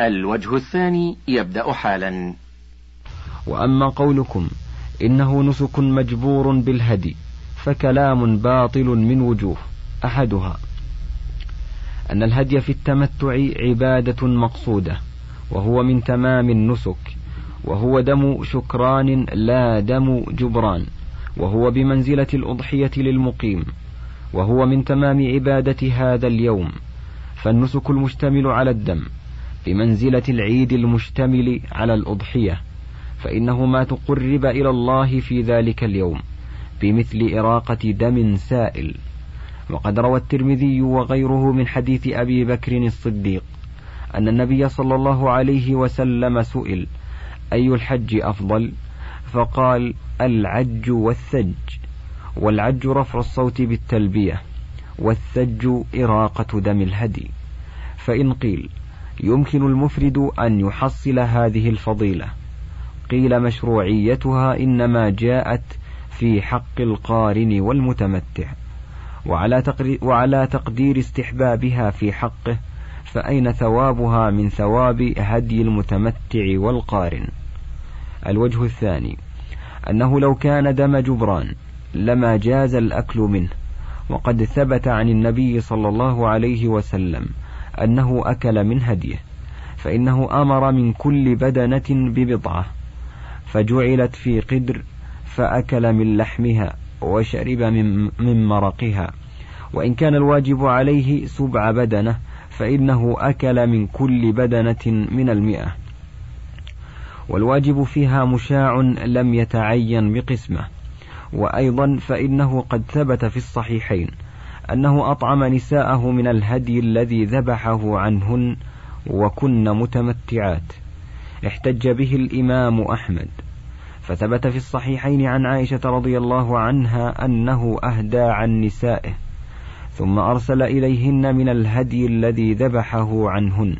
الوجه الثاني يبدأ حالا. وأما قولكم إنه نسك مجبور بالهدي فكلام باطل من وجوه أحدها. أن الهدي في التمتع عبادة مقصودة وهو من تمام النسك وهو دم شكران لا دم جبران وهو بمنزلة الأضحية للمقيم وهو من تمام عبادة هذا اليوم فالنسك المشتمل على الدم. بمنزلة العيد المشتمل على الأضحية فإنه ما تقرب إلى الله في ذلك اليوم بمثل إراقة دم سائل. وقد روى الترمذي وغيره من حديث أبي بكر الصديق أن النبي صلى الله عليه وسلم سئل أي الحج أفضل؟ فقال العج والثج. والعج رفع الصوت بالتلبية والثج إراقة دم الهدي. فإن قيل يمكن المفرد أن يحصل هذه الفضيلة. قيل مشروعيتها إنما جاءت في حق القارن والمتمتع وعلى, وعلى تقدير استحبابها في حقه فأين ثوابها من ثواب هدي المتمتع والقارن؟ الوجه الثاني أنه لو كان دم جبران لما جاز الأكل منه وقد ثبت عن النبي صلى الله عليه وسلم أنه أكل من هديه فإنه أمر من كل بدنة ببضعة فجعلت في قدر فأكل من لحمها وشرب من, من مرقها. وإن كان الواجب عليه سبع بدنة فإنه أكل من كل بدنة من المئة. والواجب فيها مشاع لم يتعين بقسمه وأيضا فإنه قد ثبت في الصحيحين. أنه أطعم نساءه من الهدي الذي ذبحه عنهن وكن متمتعات. احتج به الإمام أحمد. فثبت في الصحيحين عن عائشة رضي الله عنها أنه أهدى عن نسائه ثم أرسل إليهن من الهدي الذي ذبحه عنهن.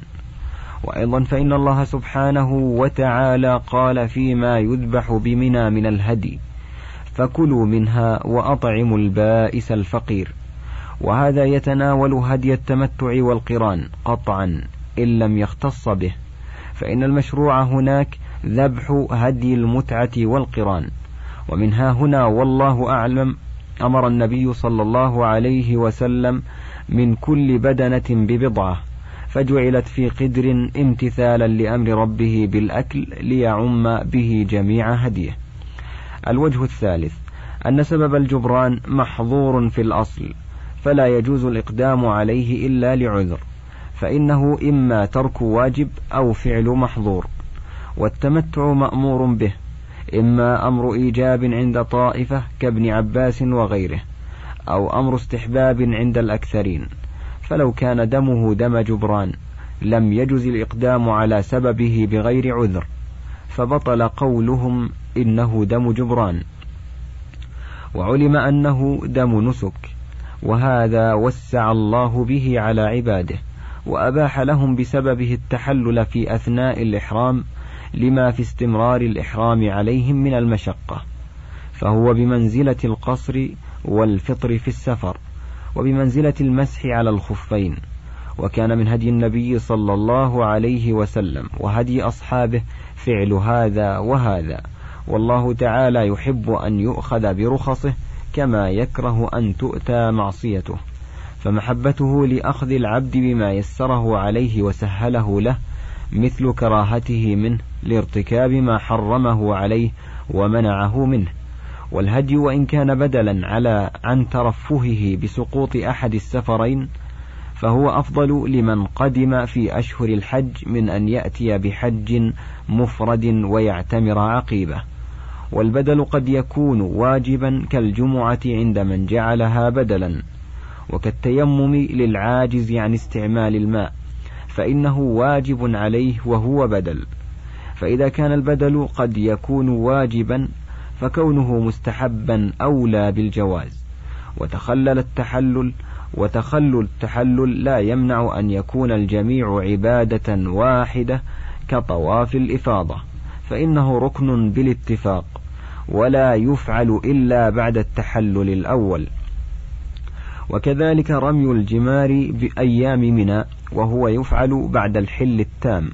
وأيضا فإن الله سبحانه وتعالى قال فيما يذبح بمنى من الهدي فكلوا منها وأطعموا البائس الفقير. وهذا يتناول هدي التمتع والقران قطعا إن لم يختص به. فإن المشروع هناك ذبح هدي المتعة والقران. ومنها هنا والله أعلم أمر النبي صلى الله عليه وسلم من كل بدنة ببضعة فجعلت في قدر امتثالا لأمر ربه بالأكل ليعم به جميع هديه. الوجه الثالث أن سبب الجبران محظور في الأصل. فلا يجوز الإقدام عليه إلا لعذر فإنه إما ترك واجب أو فعل محظور والتمتع مأمور به إما أمر إيجاب عند طائفة كابن عباس وغيره أو أمر استحباب عند الأكثرين فلو كان دمه دم جبران لم يجز الإقدام على سببه بغير عذر فبطل قولهم إنه دم جبران. وعلم أنه دم نسك. وهذا وسع الله به على عباده وأباح لهم بسببه التحلل في أثناء الإحرام لما في استمرار الإحرام عليهم من المشقة فهو بمنزلة القصر والفطر في السفر وبمنزلة المسح على الخفين وكان من هدي النبي صلى الله عليه وسلم وهدي أصحابه فعل هذا وهذا والله تعالى يحب أن يؤخذ برخصه كما يكره أن تؤتى معصيته فمحبته لأخذ العبد بما يسره عليه وسهله له مثل كراهته منه لارتكاب ما حرمه عليه ومنعه منه. والهدي وإن كان بدلا على عن ترفهه بسقوط أحد السفرين فهو أفضل لمن قدم في أشهر الحج من أن يأتي بحج مفرد ويعتمر عقيبة. والبدل قد يكون واجبا كالجمعة عند من جعلها بدلا وكالتيمم للعاجز عن استعمال الماء فإنه واجب عليه وهو بدل. فإذا كان البدل قد يكون واجبا فكونه مستحبا أولى بالجواز. وتخلل التحلل وتخلل التحلل لا يمنع أن يكون الجميع عبادة واحدة كطواف الإفاضة فإنه ركن بالاتفاق. ولا يفعل إلا بعد التحلل الأول. وكذلك رمي الجمار بأيام منى وهو يفعل بعد الحل التام.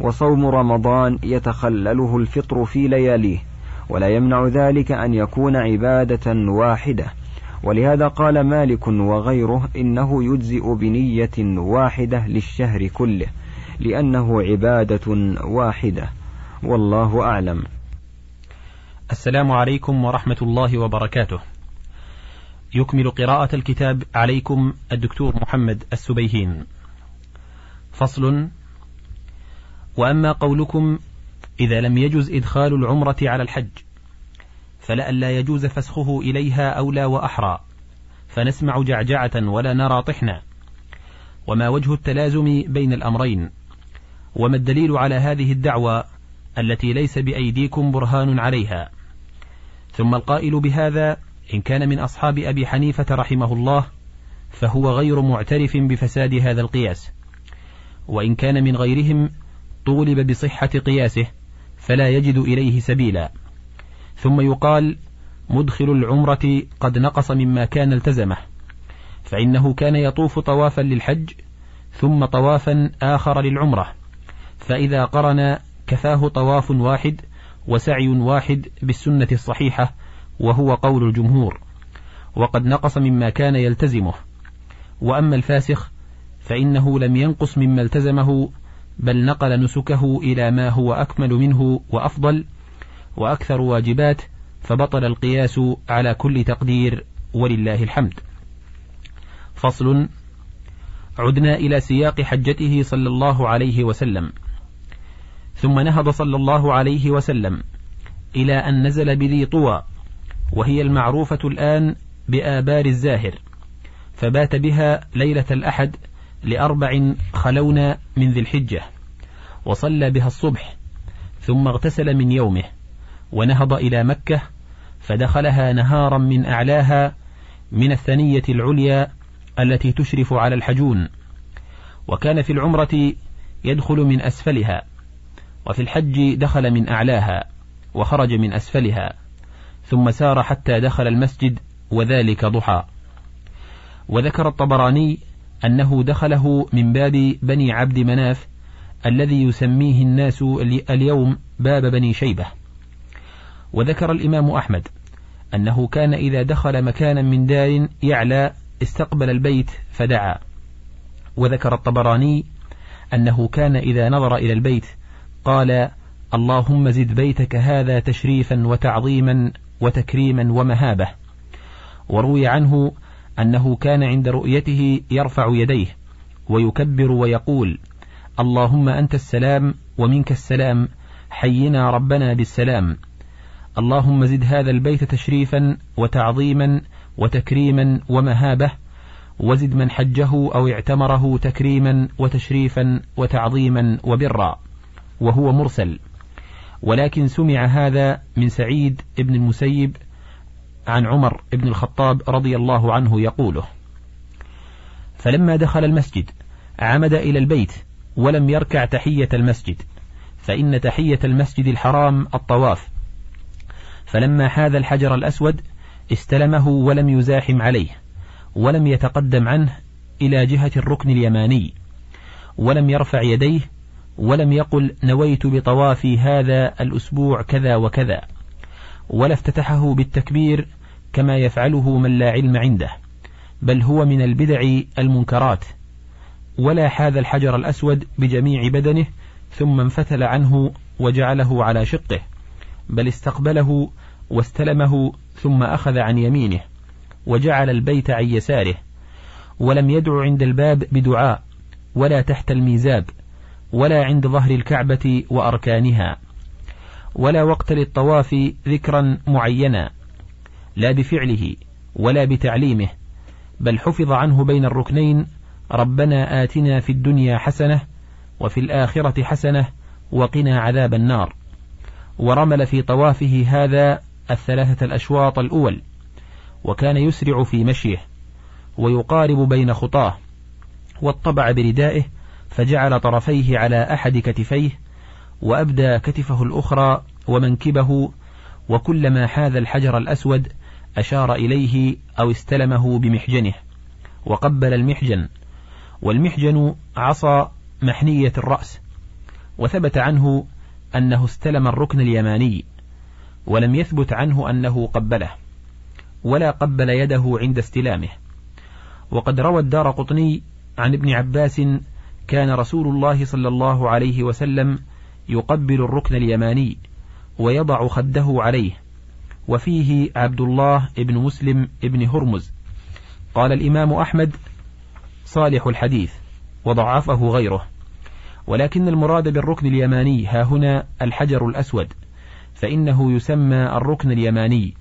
وصوم رمضان يتخلله الفطر في لياليه ولا يمنع ذلك أن يكون عبادة واحدة. ولهذا قال مالك وغيره إنه يجزئ بنية واحدة للشهر كله لأنه عبادة واحدة. والله أعلم. السلام عليكم ورحمة الله وبركاته. يكمل قراءة الكتاب عليكم الدكتور محمد السبيهين. فصل وأما قولكم إذا لم يجز إدخال العمرة على الحج فلئلا يجوز فسخه إليها أولى وأحرى فنسمع جعجعة ولا نرى طحنا. وما وجه التلازم بين الأمرين وما الدليل على هذه الدعوة التي ليس بأيديكم برهان عليها. ثم القائل بهذا إن كان من أصحاب أبي حنيفة رحمه الله فهو غير معترف بفساد هذا القياس. وإن كان من غيرهم طولب بصحة قياسه فلا يجد إليه سبيلا. ثم يقال مدخل العمرة قد نقص مما كان التزمه فإنه كان يطوف طوافا للحج ثم طوافا آخر للعمرة. فإذا قرن كفاه طواف واحد وسعي واحد بالسنة الصحيحة وهو قول الجمهور. وقد نقص مما كان يلتزمه. وأما الفاسخ فإنه لم ينقص مما التزمه بل نقل نسكه إلى ما هو أكمل منه وأفضل وأكثر واجبات فبطل القياس على كل تقدير ولله الحمد. فصل عدنا إلى سياق حجته صلى الله عليه وسلم. ثم نهض صلى الله عليه وسلم إلى أن نزل بذي طوى وهي المعروفة الآن بآبار الزاهر فبات بها ليلة الأحد لأربع خلون من ذي الحجة وصلى بها الصبح ثم اغتسل من يومه ونهض إلى مكة فدخلها نهارا من أعلاها من الثنية العليا التي تشرف على الحجون وكان في العمرة يدخل من أسفلها. وفي الحج دخل من أعلاها وخرج من أسفلها ثم سار حتى دخل المسجد وذلك ضحى. وذكر الطبراني أنه دخله من باب بني عبد مناف الذي يسميه الناس اليوم باب بني شيبة. وذكر الإمام أحمد أنه كان إذا دخل مكانا من دار يعلى استقبل البيت فدعا. وذكر الطبراني أنه كان إذا نظر إلى البيت قال اللهم زد بيتك هذا تشريفا وتعظيما وتكريما ومهابة. وروي عنه أنه كان عند رؤيته يرفع يديه ويكبر ويقول اللهم أنت السلام ومنك السلام حينا ربنا بالسلام. اللهم زد هذا البيت تشريفا وتعظيما وتكريما ومهابة. وزد من حجه أو اعتمره تكريما وتشريفا وتعظيما وبرا. وهو مرسل. ولكن سمع هذا من سعيد بن المسيب عن عمر بن الخطاب رضي الله عنه يقوله فلما دخل المسجد عمد إلى البيت ولم يركع تحية المسجد فإن تحية المسجد الحرام الطواف. فلما حاذ الحجر الأسود استلمه ولم يزاحم عليه ولم يتقدم عنه إلى جهة الركن اليماني ولم يرفع يديه ولم يقل نويت بطوافي هذا الأسبوع كذا وكذا ولا افتتحه بالتكبير كما يفعله من لا علم عنده بل هو من البدع المنكرات ولا حاذ الحجر الأسود بجميع بدنه ثم انفتل عنه وجعله على شقه بل استقبله واستلمه ثم أخذ عن يمينه وجعل البيت عن يساره ولم يدع عند الباب بدعاء ولا تحت الميزاب ولا عند ظهر الكعبة وأركانها ولا وقت للطواف ذكرا معينا لا بفعله ولا بتعليمه بل حفظ عنه بين الركنين ربنا آتنا في الدنيا حسنة وفي الآخرة حسنة وقنا عذاب النار. ورمل في طوافه هذا الثلاثة الأشواط الأول وكان يسرع في مشيه ويقارب بين خطاه واطبع بردائه فجعل طرفيه على أحد كتفيه وأبدى كتفه الأخرى ومنكبه وكلما حاذ الحجر الأسود أشار إليه أو استلمه بمحجنه وقبل المحجن والمحجن عصا محنية الرأس وثبت عنه أنه استلم الركن اليماني ولم يثبت عنه أنه قبله ولا قبل يده عند استلامه. وقد روى الدار قطني عن ابن عباس كان رسول الله صلى الله عليه وسلم يقبل الركن اليماني ويضع خده عليه وفيه عبد الله ابن مسلم ابن هرمز. قال الإمام أحمد صالح الحديث وضعفه غيره. ولكن المراد بالركن اليماني ها هنا الحجر الأسود فإنه يسمى الركن اليماني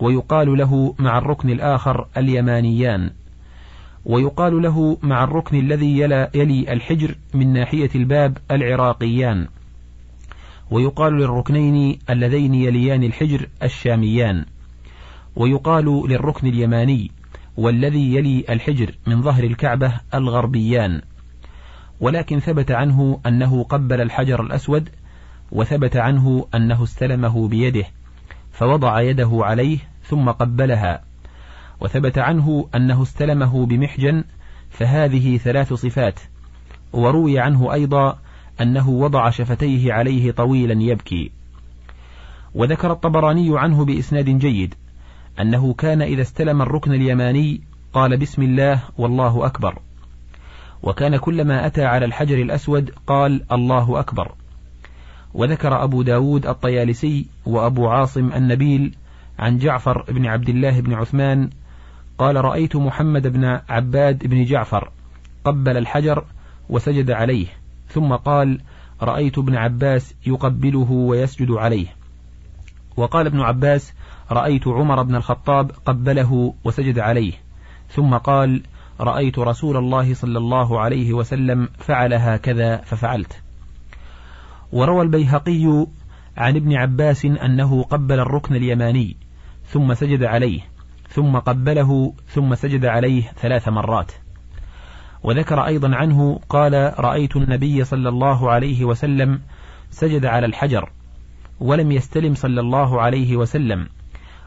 ويقال له مع الركن الآخر اليمانيان. ويقال له مع الركن الذي يلي الحجر من ناحية الباب العراقيان. ويقال للركنين اللذين يليان الحجر الشاميان. ويقال للركن اليماني والذي يلي الحجر من ظهر الكعبة الغربيان. ولكن ثبت عنه أنه قبل الحجر الأسود وثبت عنه أنه استلمه بيده فوضع يده عليه ثم قبلها. وثبت عنه أنه استلمه بمحجن فهذه ثلاث صفات. وروي عنه أيضا أنه وضع شفتيه عليه طويلا يبكي. وذكر الطبراني عنه بإسناد جيد أنه كان إذا استلم الركن اليماني قال بسم الله والله أكبر. وكان كلما أتى على الحجر الأسود قال الله أكبر. وذكر أبو داود الطيالسي وأبو عاصم النبيل عن جعفر بن عبد الله بن عثمان قال رأيت محمد بن عباد بن جعفر قبل الحجر وسجد عليه. ثم قال رأيت ابن عباس يقبله ويسجد عليه. وقال ابن عباس رأيت عمر بن الخطاب قبله وسجد عليه. ثم قال رأيت رسول الله صلى الله عليه وسلم فعل هكذا ففعلت. وروى البيهقي عن ابن عباس أنه قبل الركن اليماني ثم سجد عليه. ثم قبله ثم سجد عليه ثلاث مرات. وذكر أيضا عنه قال رأيت النبي صلى الله عليه وسلم سجد على الحجر ولم يستلم صلى الله عليه وسلم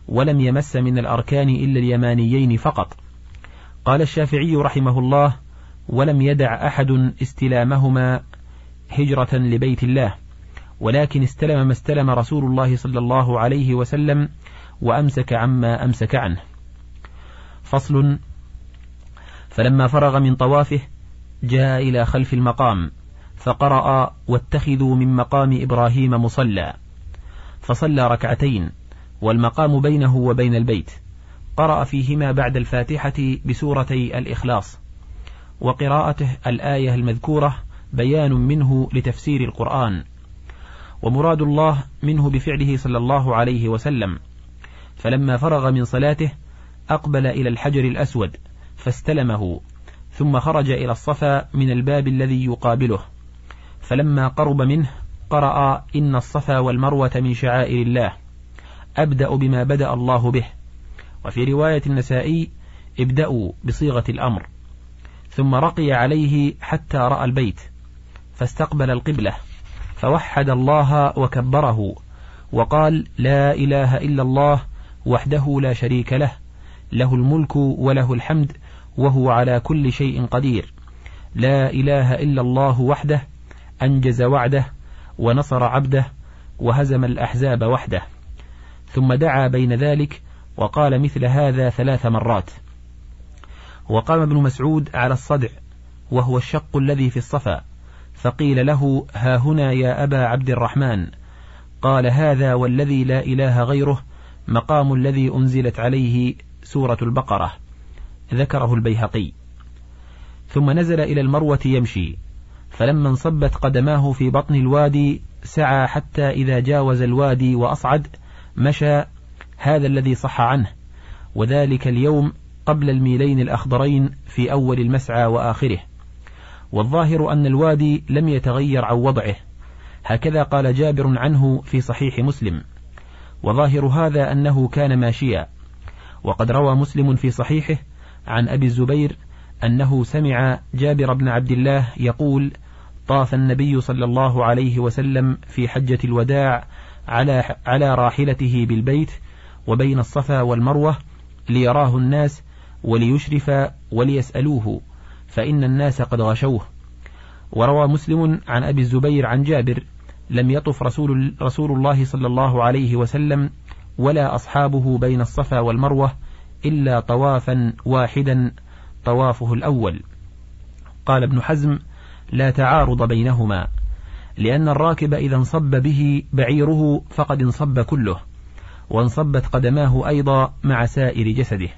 ولم يمس من الأركان إلا اليمانيين فقط. قال الشافعي رحمه الله ولم يدع أحد استلامهما هجرة لبيت الله ولكن استلم ما استلم رسول الله صلى الله عليه وسلم وأمسك عما أمسك عنه. فصل. فلما فرغ من طوافه جاء إلى خلف المقام فقرأ واتخذوا من مقام إبراهيم مصلى. فصلى ركعتين والمقام بينه وبين البيت. قرأ فيهما بعد الفاتحة بسورتي الإخلاص. وقراءته الآية المذكورة بيان منه لتفسير القرآن. ومراد الله منه بفعله صلى الله عليه وسلم. فلما فرغ من صلاته أقبل إلى الحجر الأسود فاستلمه ثم خرج إلى الصفا من الباب الذي يقابله. فلما قرب منه قرأ إن الصفا والمروة من شعائر الله. أبدأ بما بدأ الله به. وفي رواية النسائي ابدأوا بصيغة الأمر. ثم رقي عليه حتى رأى البيت فاستقبل القبلة فوحد الله وكبره وقال لا إله إلا الله وحده لا شريك له. له الملك وله الحمد وهو على كل شيء قدير. لا إله إلا الله وحده أنجز وعده ونصر عبده وهزم الأحزاب وحده. ثم دعا بين ذلك وقال مثل هذا ثلاث مرات. وقام ابن مسعود على الصدع وهو الشق الذي في الصفا. فقيل له ها هنا يا أبا عبد الرحمن. قال هذا والذي لا إله غيره مقام الذي أنزلت عليه سورة البقرة ذكره البيهقي. ثم نزل إلى المروة يمشي فلما انصبت قدماه في بطن الوادي سعى حتى إذا جاوز الوادي وأصعد مشى هذا الذي صح عنه وذلك اليوم قبل الميلين الأخضرين في أول المسعى وآخره. والظاهر أن الوادي لم يتغير عن وضعه. هكذا قال جابر عنه في صحيح مسلم. وظاهر هذا أنه كان ماشيا. وقد روى مسلم في صحيحه عن أبي الزبير أنه سمع جابر بن عبد الله يقول طاف النبي صلى الله عليه وسلم في حجة الوداع على على راحلته بالبيت وبين الصفا والمروة ليراه الناس وليشرف وليسألوه فإن الناس قد غشوه. وروى مسلم عن أبي الزبير عن جابر لم يطف رسول, رسول الله صلى الله عليه وسلم ولا أصحابه بين الصفا والمروة إلا طوافا واحدا طوافه الأول. قال ابن حزم لا تعارض بينهما لأن الراكب إذا انصب به بعيره فقد انصب كله وانصبت قدماه أيضا مع سائر جسده.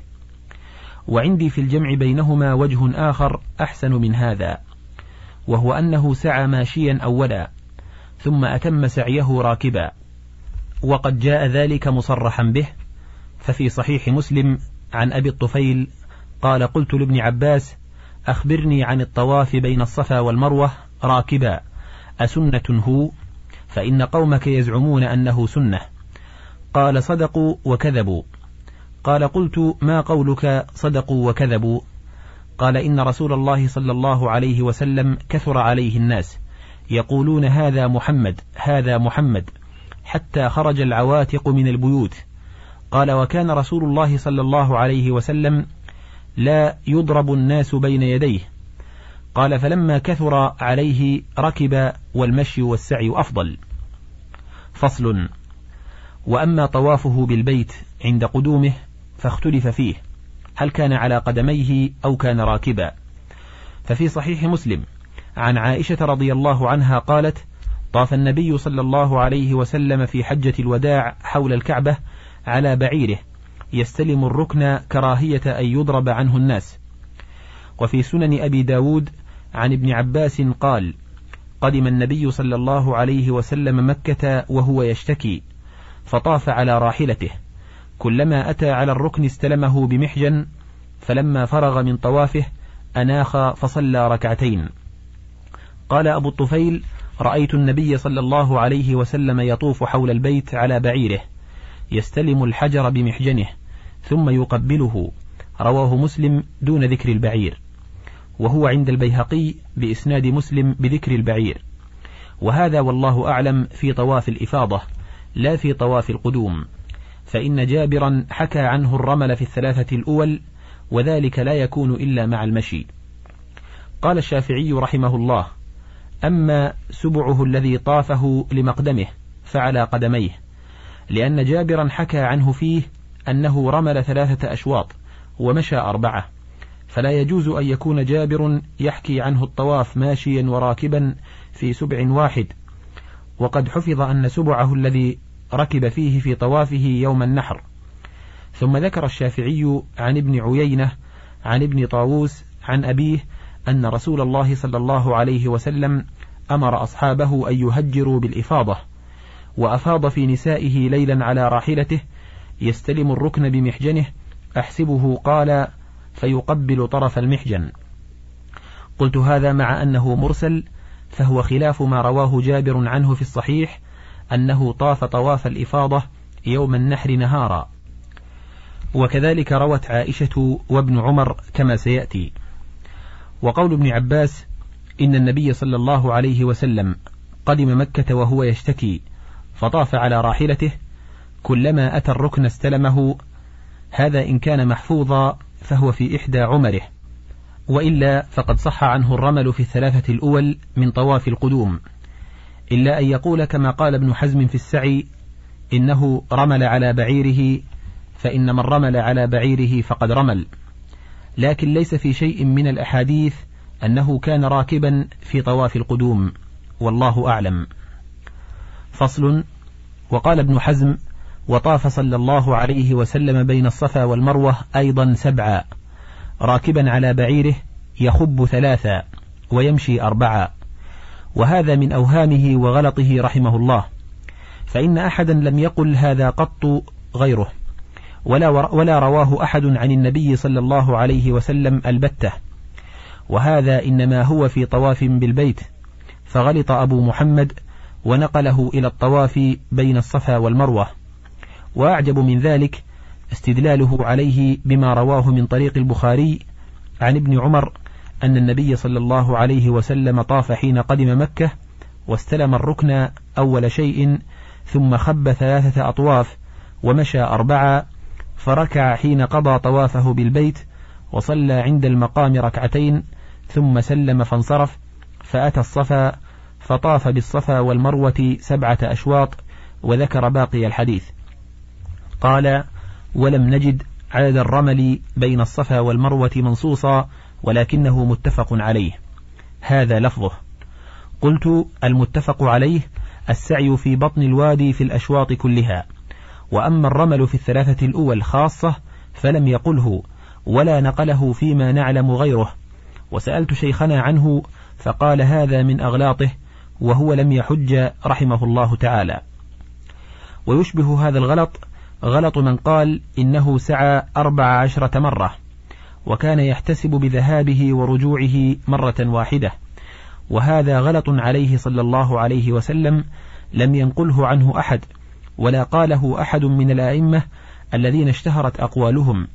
وعندي في الجمع بينهما وجه آخر أحسن من هذا وهو أنه سعى ماشيا أولا ثم أتم سعيه راكبا. وقد جاء ذلك مصرحا به ففي صحيح مسلم عن أبي الطفيل قال قلت لابن عباس أخبرني عن الطواف بين الصفا والمروة راكبا أسنة هو؟ فإن قومك يزعمون أنه سنة. قال صدقوا وكذبوا. قال قلت ما قولك صدقوا وكذبوا؟ قال إن رسول الله صلى الله عليه وسلم كثر عليه الناس يقولون هذا محمد هذا محمد. حتى خرج العواتق من البيوت. قال وكان رسول الله صلى الله عليه وسلم لا يضرب الناس بين يديه. قال فلما كثر عليه ركب والمشي والسعي أفضل. فصل وأما طوافه بالبيت عند قدومه فاختلف فيه هل كان على قدميه أو كان راكبا. ففي صحيح مسلم عن عائشة رضي الله عنها قالت طاف النبي صلى الله عليه وسلم في حجة الوداع حول الكعبة على بعيره يستلم الركن كراهية أن يضرب عنه الناس. وفي سنن أبي داود عن ابن عباس قال قدم النبي صلى الله عليه وسلم مكة وهو يشتكي فطاف على راحلته. كلما أتى على الركن استلمه بمحجن فلما فرغ من طوافه أناخ فصلى ركعتين. قال أبو الطفيل رأيت النبي صلى الله عليه وسلم يطوف حول البيت على بعيره يستلم الحجر بمحجنه ثم يقبله. رواه مسلم دون ذكر البعير. وهو عند البيهقي بإسناد مسلم بذكر البعير. وهذا والله أعلم في طواف الإفاضة لا في طواف القدوم. فإن جابرا حكى عنه الرمل في الثلاثة الأول وذلك لا يكون إلا مع المشي. قال الشافعي رحمه الله أما سبعه الذي طافه لمقدمه فعلى قدميه لأن جابرا حكى عنه فيه أنه رمل ثلاثة أشواط ومشى أربعة فلا يجوز أن يكون جابر يحكي عنه الطواف ماشيا وراكبا في سبع واحد. وقد حفظ أن سبعه الذي ركب فيه في طوافه يوم النحر. ثم ذكر الشافعي عن ابن عيينة عن ابن طاووس عن أبيه أن رسول الله صلى الله عليه وسلم أمر أصحابه أن يهجروا بالإفاضة وأفاض في نسائه ليلا على راحلته يستلم الركن بمحجنه أحسبه قال فيقبل طرف المحجن. قلت هذا مع أنه مرسل فهو خلاف ما رواه جابر عنه في الصحيح أنه طاف طواف الإفاضة يوم النحر نهارا. وكذلك روت عائشة وابن عمر كما سيأتي. وقول ابن عباس إن النبي صلى الله عليه وسلم قدم مكة وهو يشتكي فطاف على راحلته كلما أتى الركن استلمه هذا إن كان محفوظا فهو في إحدى عمره وإلا فقد صح عنه الرمل في الثلاثة الأول من طواف القدوم إلا أن يقول كما قال ابن حزم في السعي إنه رمل على بعيره فإن من رمل على بعيره فقد رمل. لكن ليس في شيء من الأحاديث أنه كان راكبا في طواف القدوم والله أعلم. فصل وقال ابن حزم وطاف صلى الله عليه وسلم بين الصفا والمروة أيضا سبعا راكبا على بعيره يخب ثلاثا ويمشي أربعا. وهذا من أوهامه وغلطه رحمه الله فإن أحدا لم يقل هذا قط غيره. ولا, ولا رواه أحد عن النبي صلى الله عليه وسلم البتة. وهذا إنما هو في طواف بالبيت. فغلط أبو محمد ونقله إلى الطواف بين الصفا والمروة. وأعجب من ذلك استدلاله عليه بما رواه من طريق البخاري عن ابن عمر أن النبي صلى الله عليه وسلم طاف حين قدم مكة واستلم الركن أول شيء ثم خب ثلاثة أطواف ومشى أربعة فركع حين قضى طوافه بالبيت وصلى عند المقام ركعتين ثم سلم فانصرف فأتى الصفا فطاف بالصفا والمروة سبعة أشواط وذكر باقي الحديث. قال ولم نجد عدد الرمل بين الصفا والمروة منصوصا ولكنه متفق عليه. هذا لفظه. قلت المتفق عليه السعي في بطن الوادي في الأشواط كلها. وأما الرمل في الثلاثة الأول خاصة فلم يقله ولا نقله فيما نعلم غيره. وسألت شيخنا عنه فقال هذا من أغلاطه وهو لم يحج رحمه الله تعالى. ويشبه هذا الغلط غلط من قال إنه سعى أربع عشرة مرة وكان يحتسب بذهابه ورجوعه مرة واحدة. وهذا غلط عليه صلى الله عليه وسلم لم ينقله عنه أحد. ولا قاله أحد من الآئمة الذين اشتهرت أقوالهم.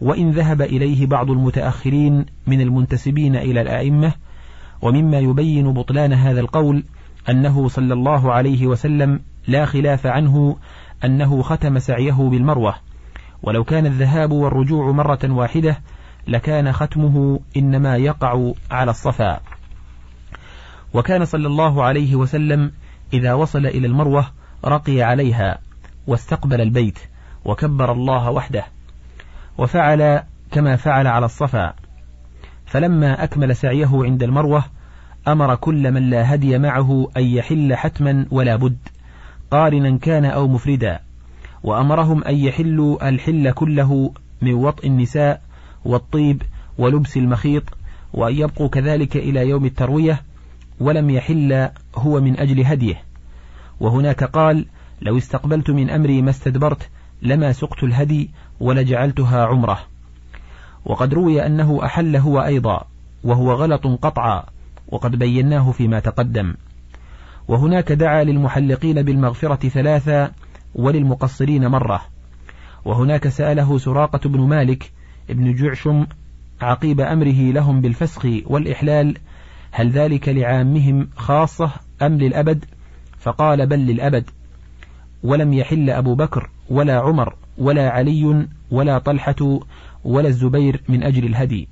وإن ذهب إليه بعض المتأخرين من المنتسبين إلى الآئمة ومما يبين بطلان هذا القول أنه صلى الله عليه وسلم لا خلاف عنه أنه ختم سعيه بالمروة. ولو كان الذهاب والرجوع مرة واحدة لكان ختمه إنما يقع على الصفا. وكان صلى الله عليه وسلم إذا وصل إلى المروة رقي عليها واستقبل البيت وكبر الله وحده وفعل كما فعل على الصفا. فلما أكمل سعيه عند المروة أمر كل من لا هدي معه أن يحل حتما ولا بد قارنا كان أو مفردا وأمرهم أن يحلوا الحل كله من وطء النساء والطيب ولبس المخيط وأن يبقوا كذلك إلى يوم التروية ولم يحل هو من أجل هديه. وهناك قال لو استقبلت من أمري ما استدبرت لما سقت الهدي ولجعلتها عمرة. وقد روي أنه أحل هو أيضا وهو غلط قطعا وقد بيناه فيما تقدم. وهناك دعا للمحلقين بالمغفرة ثلاثة وللمقصرين مرة. وهناك سأله سراقة بن مالك ابن جعشم عقيب أمره لهم بالفسخ والإحلال هل ذلك لعامهم خاصة أم للأبد؟ فقال بل للأبد ولم يحل أبو بكر ولا عمر ولا علي ولا طلحة ولا الزبير من أجل الهدي.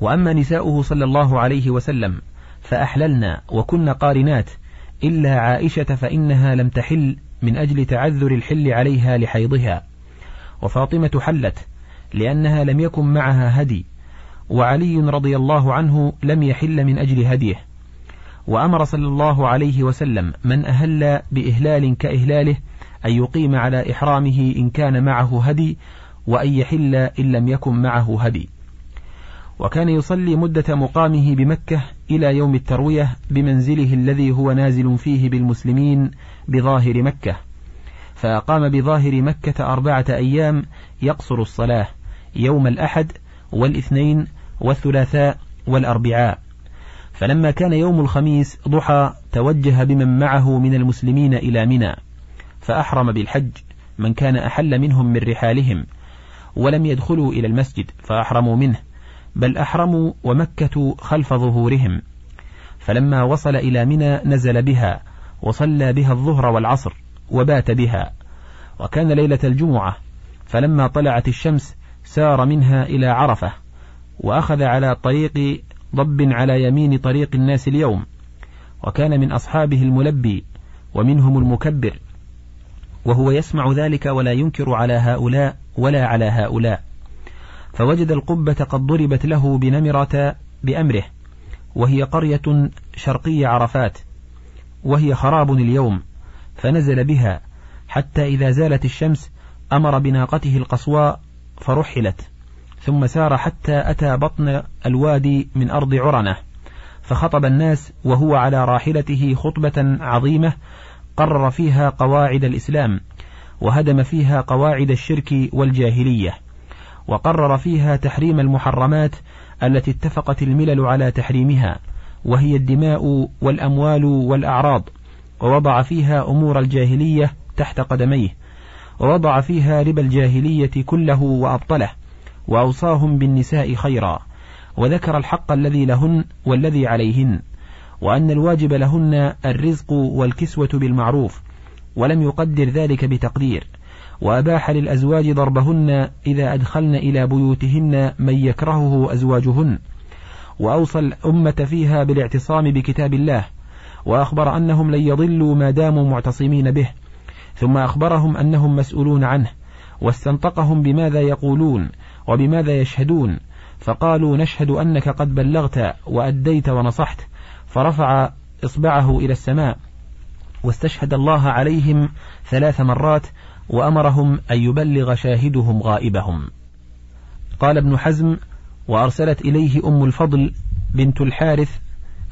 وأما نساؤه صلى الله عليه وسلم فأحللنا وكن قارنات إلا عائشة فإنها لم تحل من أجل تعذر الحل عليها لحيضها. وفاطمة حلت لأنها لم يكن معها هدي وعلي رضي الله عنه لم يحل من أجل هديه. وأمر صلى الله عليه وسلم من أهل بإهلال كإهلاله أن يقيم على إحرامه إن كان معه هدي وأن يحل إن لم يكن معه هدي. وكان يصلي مدة مقامه بمكة إلى يوم التروية بمنزله الذي هو نازل فيه بالمسلمين بظاهر مكة. فأقام بظاهر مكة أربعة أيام يقصر الصلاة يوم الأحد والاثنين والثلاثاء والأربعاء. فلما كان يوم الخميس ضحى توجه بمن معه من المسلمين إلى منى فأحرم بالحج من كان أحل منهم من رحالهم ولم يدخلوا إلى المسجد فأحرموا منه بل أحرموا ومكة خلف ظهورهم. فلما وصل إلى منى نزل بها وصلى بها الظهر والعصر وبات بها وكان ليلة الجمعة فلما طلعت الشمس سار منها إلى عرفة وأخذ على طريق ضب على يمين طريق الناس اليوم وكان من أصحابه الملبي ومنهم المكبر وهو يسمع ذلك ولا ينكر على هؤلاء ولا على هؤلاء. فوجد القبة قد ضربت له بنمرة بأمره وهي قرية شرقي عرفات وهي خراب اليوم فنزل بها حتى إذا زالت الشمس أمر بناقته القصواء فرحلت ثم سار حتى أتى بطن الوادي من أرض عرنة فخطب الناس وهو على راحلته خطبة عظيمة قرر فيها قواعد الإسلام وهدم فيها قواعد الشرك والجاهلية وقرر فيها تحريم المحرمات التي اتفقت الملل على تحريمها وهي الدماء والأموال والأعراض ووضع فيها أمور الجاهلية تحت قدميه ووضع فيها ربا الجاهلية كله وأبطله. وأوصاهم بالنساء خيرا وذكر الحق الذي لهن والذي عليهن وأن الواجب لهن الرزق والكسوة بالمعروف ولم يقدر ذلك بتقدير وأباح للأزواج ضربهن إذا أدخلن إلى بيوتهن من يكرهه أزواجهن وأوصى الأمة فيها بالاعتصام بكتاب الله وأخبر أنهم لن يضلوا ما داموا معتصمين به ثم أخبرهم أنهم مسؤولون عنه واستنطقهم بماذا يقولون وبماذا يشهدون؟ فقالوا نشهد أنك قد بلغت وأديت ونصحت فرفع إصبعه إلى السماء واستشهد الله عليهم ثلاث مرات وأمرهم أن يبلغ شاهدهم غائبهم. قال ابن حزم وأرسلت إليه أم الفضل بنت الحارث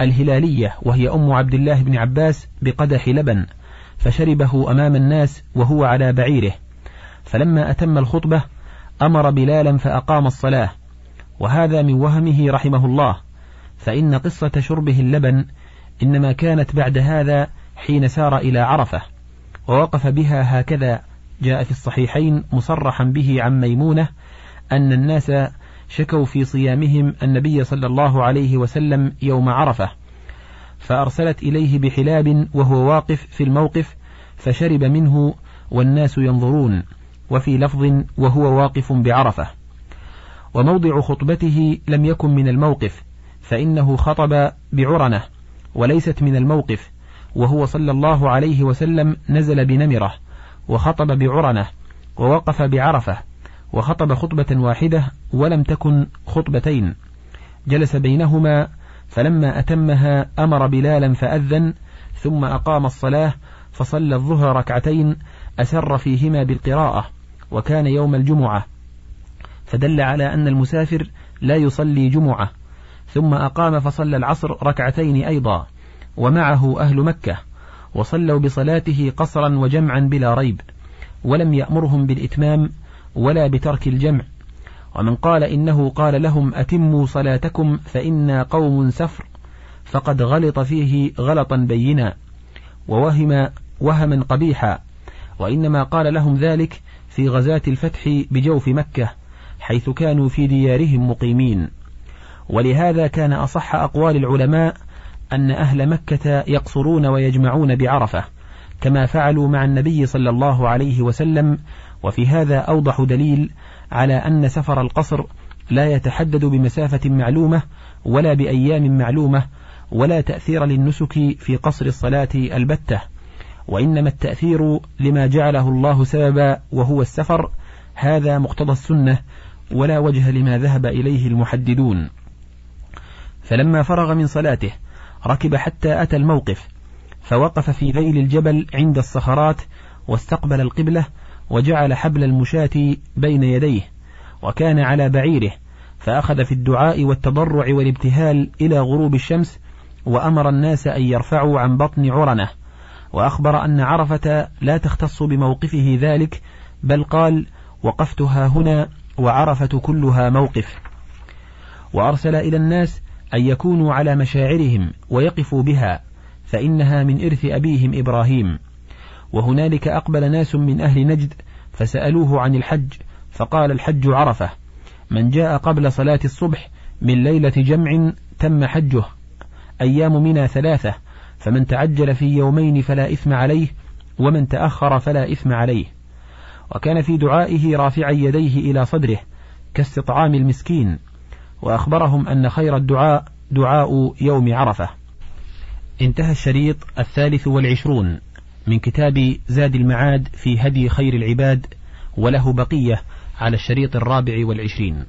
الهلالية وهي أم عبد الله بن عباس بقدح لبن فشربه أمام الناس وهو على بعيره. فلما أتم الخطبة أمر بلالا فأقام الصلاة. وهذا من وهمه رحمه الله. فإن قصة شربه اللبن إنما كانت بعد هذا حين سار إلى عرفة ووقف بها هكذا جاء في الصحيحين مصرحا به عن ميمونة أن الناس شكوا في صيامهم النبي صلى الله عليه وسلم يوم عرفة فأرسلت إليه بحلاب وهو واقف في الموقف فشرب منه والناس ينظرون. وفي لفظ وهو واقف بعرفة. وموضع خطبته لم يكن من الموقف فإنه خطب بعرنة وليست من الموقف وهو صلى الله عليه وسلم نزل بنمرة وخطب بعرنة ووقف بعرفة وخطب خطبة واحدة ولم تكن خطبتين. جلس بينهما فلما أتمها أمر بلالا فأذن ثم أقام الصلاة فصلى الظهر ركعتين أسر فيهما بالقراءة. وكان يوم الجمعة. فدل على أن المسافر لا يصلي جمعة. ثم أقام فصلى العصر ركعتين أيضا ومعه أهل مكة وصلوا بصلاته قصرا وجمعا بلا ريب ولم يأمرهم بالإتمام ولا بترك الجمع. ومن قال إنه قال لهم أتموا صلاتكم فإنا قوم سفر فقد غلط فيه غلطا بينا ووهم وهما قبيحا. وإنما قال لهم ذلك في غزاة الفتح بجوف مكة حيث كانوا في ديارهم مقيمين. ولهذا كان أصح أقوال العلماء أن أهل مكة يقصرون ويجمعون بعرفة كما فعلوا مع النبي صلى الله عليه وسلم. وفي هذا أوضح دليل على أن سفر القصر لا يتحدد بمسافة معلومة ولا بأيام معلومة ولا تأثير للنسك في قصر الصلاة البتة. وإنما التأثير لما جعله الله سببا وهو السفر هذا مقتضى السنة ولا وجه لما ذهب إليه المحددون. فلما فرغ من صلاته ركب حتى أتى الموقف فوقف في ذيل الجبل عند الصخرات واستقبل القبلة وجعل حبل المشاة بين يديه وكان على بعيره فأخذ في الدعاء والتضرع والابتهال إلى غروب الشمس وأمر الناس أن يرفعوا عن بطن عرنة. وأخبر أن عرفة لا تختص بموقفه ذلك بل قال وقفتها هنا وعرفة كلها موقف. وأرسل إلى الناس أن يكونوا على مشاعرهم ويقفوا بها فإنها من إرث أبيهم إبراهيم. وهنالك أقبل ناس من أهل نجد فسألوه عن الحج فقال الحج عرفة. من جاء قبل صلاة الصبح من ليلة جمع تم حجه أيام منى ثلاثة. فمن تعجل في يومين فلا إثم عليه ومن تأخر فلا إثم عليه. وكان في دعائه رافعا يديه إلى صدره كاستطعام المسكين وأخبرهم أن خير الدعاء دعاء يوم عرفة. انتهى الشريط الثالث والعشرون من كتاب زاد المعاد في هدي خير العباد وله بقية على الشريط الرابع والعشرين.